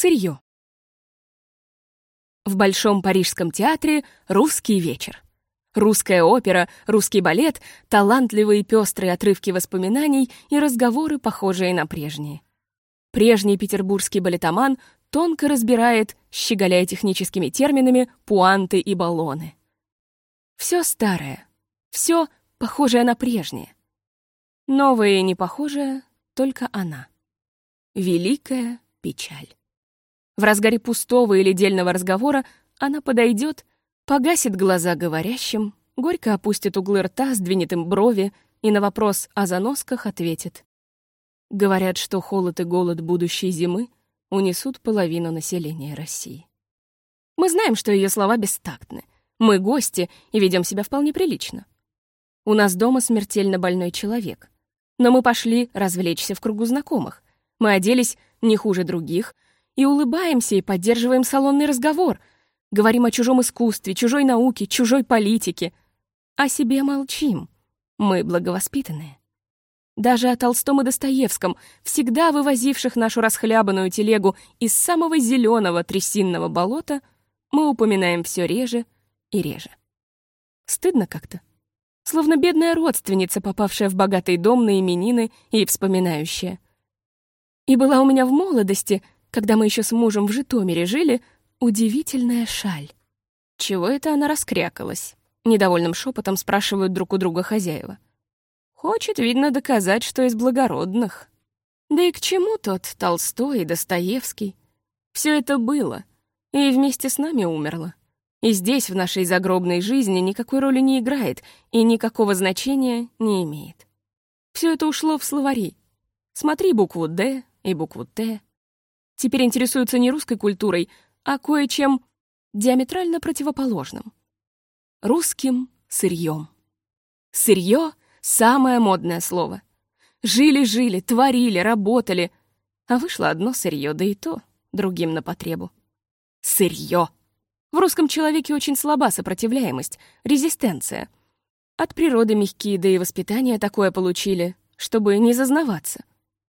Сырье. В Большом Парижском театре русский вечер. Русская опера, русский балет, талантливые пестрые отрывки воспоминаний и разговоры, похожие на прежние. Прежний петербургский балетоман тонко разбирает, щеголяя техническими терминами, пуанты и баллоны. Все старое, все похожее на прежнее. Новое и не похожее — только она. Великая печаль. В разгаре пустого или дельного разговора она подойдет, погасит глаза говорящим, горько опустит углы рта, сдвинет им брови и на вопрос о заносках ответит. Говорят, что холод и голод будущей зимы унесут половину населения России. Мы знаем, что ее слова бестактны. Мы гости и ведем себя вполне прилично. У нас дома смертельно больной человек. Но мы пошли развлечься в кругу знакомых. Мы оделись не хуже других и улыбаемся и поддерживаем салонный разговор. Говорим о чужом искусстве, чужой науке, чужой политике. О себе молчим. Мы благовоспитанные. Даже о Толстом и Достоевском, всегда вывозивших нашу расхлябанную телегу из самого зеленого трясинного болота, мы упоминаем все реже и реже. Стыдно как-то. Словно бедная родственница, попавшая в богатый дом на именины и вспоминающая. И была у меня в молодости, когда мы еще с мужем в Житомире жили, удивительная шаль. Чего это она раскрякалась? Недовольным шепотом спрашивают друг у друга хозяева. Хочет, видно, доказать, что из благородных. Да и к чему тот Толстой и Достоевский? Все это было, и вместе с нами умерло. И здесь, в нашей загробной жизни, никакой роли не играет и никакого значения не имеет. Все это ушло в словари. Смотри букву «Д» и букву «Т». Теперь интересуются не русской культурой, а кое-чем диаметрально противоположным. Русским сырьем. Сырье Самое модное слово. Жили-жили, творили, работали, а вышло одно сырье, да и то другим на потребу. Сырье. В русском человеке очень слаба сопротивляемость, резистенция. От природы мягкие, да и воспитание такое получили, чтобы не зазнаваться.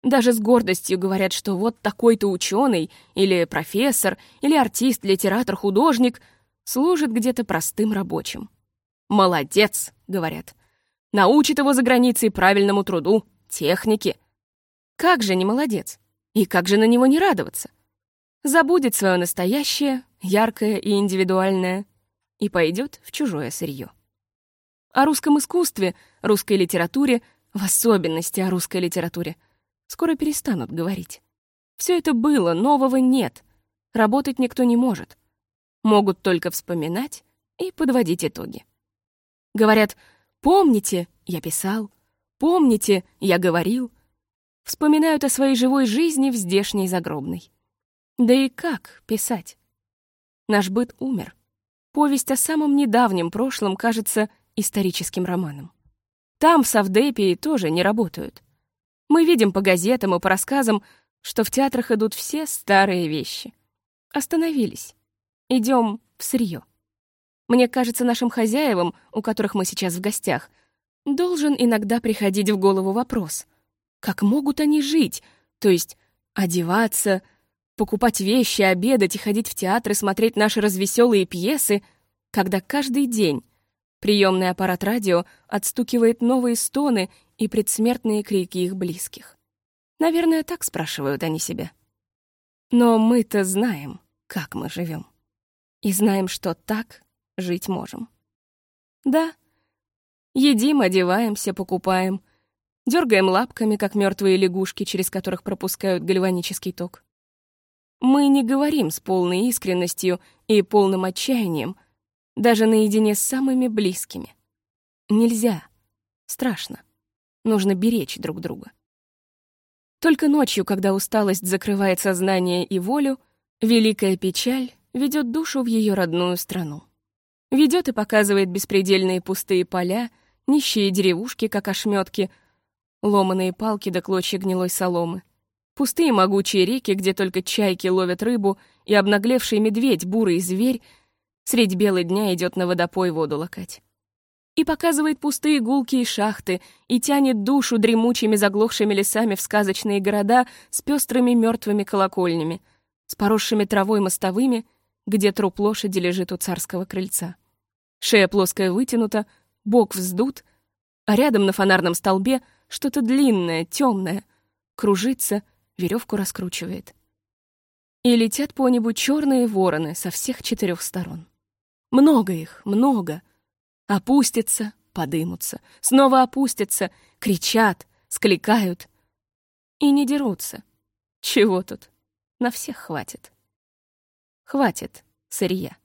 Даже с гордостью говорят, что вот такой-то ученый или профессор, или артист, литератор, художник служит где-то простым рабочим. «Молодец», — говорят, научит его за границей правильному труду, технике. Как же не молодец? И как же на него не радоваться? Забудет свое настоящее, яркое и индивидуальное, и пойдет в чужое сырье. О русском искусстве, русской литературе, в особенности о русской литературе, скоро перестанут говорить. Все это было, нового нет. Работать никто не может. Могут только вспоминать и подводить итоги. Говорят, Помните, я писал. Помните, я говорил. Вспоминают о своей живой жизни в здешней загробной. Да и как писать? Наш быт умер. Повесть о самом недавнем прошлом кажется историческим романом. Там, в Савдепии, тоже не работают. Мы видим по газетам и по рассказам, что в театрах идут все старые вещи. Остановились. Идем в сырье. Мне кажется, нашим хозяевам, у которых мы сейчас в гостях, должен иногда приходить в голову вопрос. Как могут они жить? То есть одеваться, покупать вещи, обедать и ходить в театр и смотреть наши развеселые пьесы, когда каждый день приемный аппарат радио отстукивает новые стоны и предсмертные крики их близких. Наверное, так спрашивают они себя. Но мы-то знаем, как мы живем. И знаем, что так жить можем. Да, едим, одеваемся, покупаем, дергаем лапками, как мертвые лягушки, через которых пропускают гальванический ток. Мы не говорим с полной искренностью и полным отчаянием, даже наедине с самыми близкими. Нельзя. Страшно. Нужно беречь друг друга. Только ночью, когда усталость закрывает сознание и волю, великая печаль ведет душу в ее родную страну. Ведет и показывает беспредельные пустые поля, нищие деревушки, как ошметки, ломаные палки да клочья гнилой соломы. Пустые могучие реки, где только чайки ловят рыбу, и обнаглевший медведь, бурый зверь, средь белого дня идет на водопой воду лакать. И показывает пустые гулкие шахты, и тянет душу дремучими заглохшими лесами в сказочные города с пестрыми мертвыми колокольнями, с поросшими травой мостовыми, где труп лошади лежит у царского крыльца. Шея плоская вытянута, бок вздут, а рядом на фонарном столбе что-то длинное, темное, кружится, веревку раскручивает. И летят по небу черные вороны со всех четырех сторон. Много их, много. Опустятся, подымутся, снова опустятся, кричат, скликают. И не дерутся. Чего тут? На всех хватит. Хватит сырья.